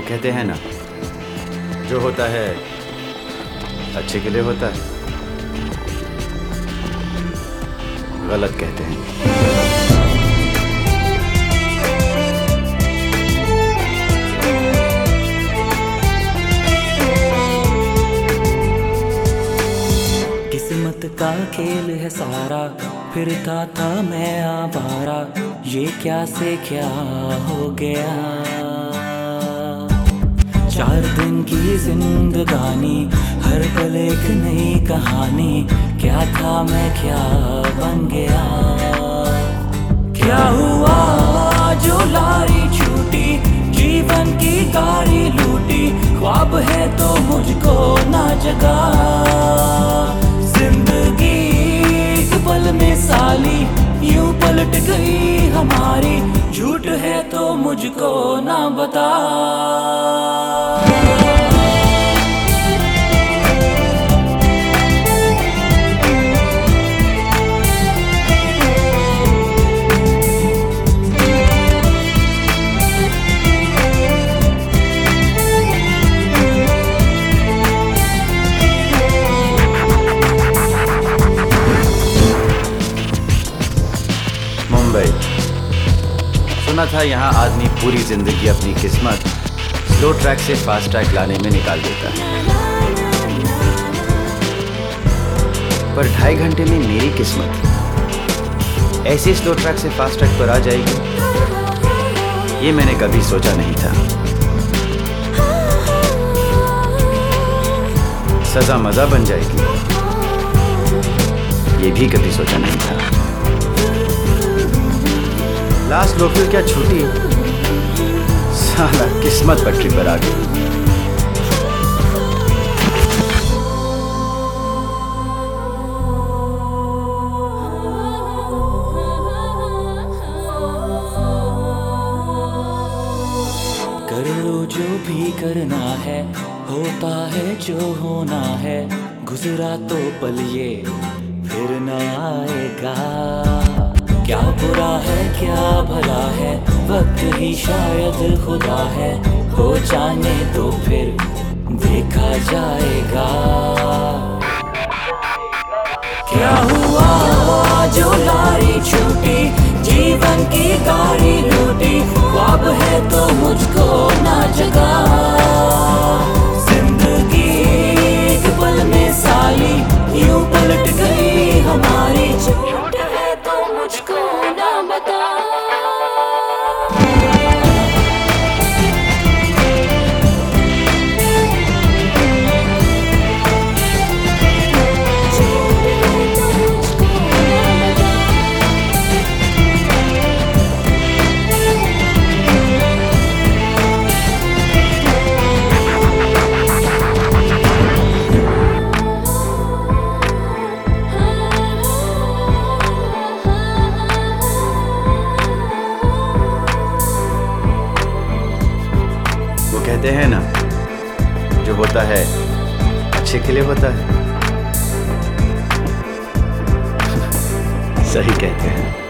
कहते हैं ना, जो होता है, अच्छे के लिए होता है। गलत कहते हैं। किस्मत का खेल है सारा, फिरता था मैं आवारा, ये क्या से क्या हो गया? चार दिन की जिंदगानी, हर पल एक नई कहानी। क्या था मैं, क्या बन गया? क्या हुआ? जो लारी छूटी, जीवन की गाड़ी लूटी। ख्वाब है तो मुझको ना जगा। तो मुझको ना बता। सुना था, यहाँ आदमी पूरी ज़िंदगी अपनी किस्मत स्लो ट्रैक से फास्ट ट्रैक लाने में निकाल देता। है पर ढाई घंटे में मेरी किस्मत ऐसे स्लो ट्रैक से फास्ट ट्रैक पर आ जाएगी, ये मैंने कभी सोचा नहीं था। सजा मज़ा बन जाएगी, ये भी कभी सोचा नहीं था। लास्ट लोकल क्या छूटी? साला, किस्मत पटरी पर आ गई। कर लो जो भी करना है, होता है जो होना है, गुजरा तो पल ये फिर न आएगा। क्या बुरा है, क्या भला है? वक्त ही शायद खुदा है। हो जाने तो फिर देखा जाएगा। क्या हुआ? कहते हैं ना जो होता है अच्छे के लिए होता है। सही कहते हैं।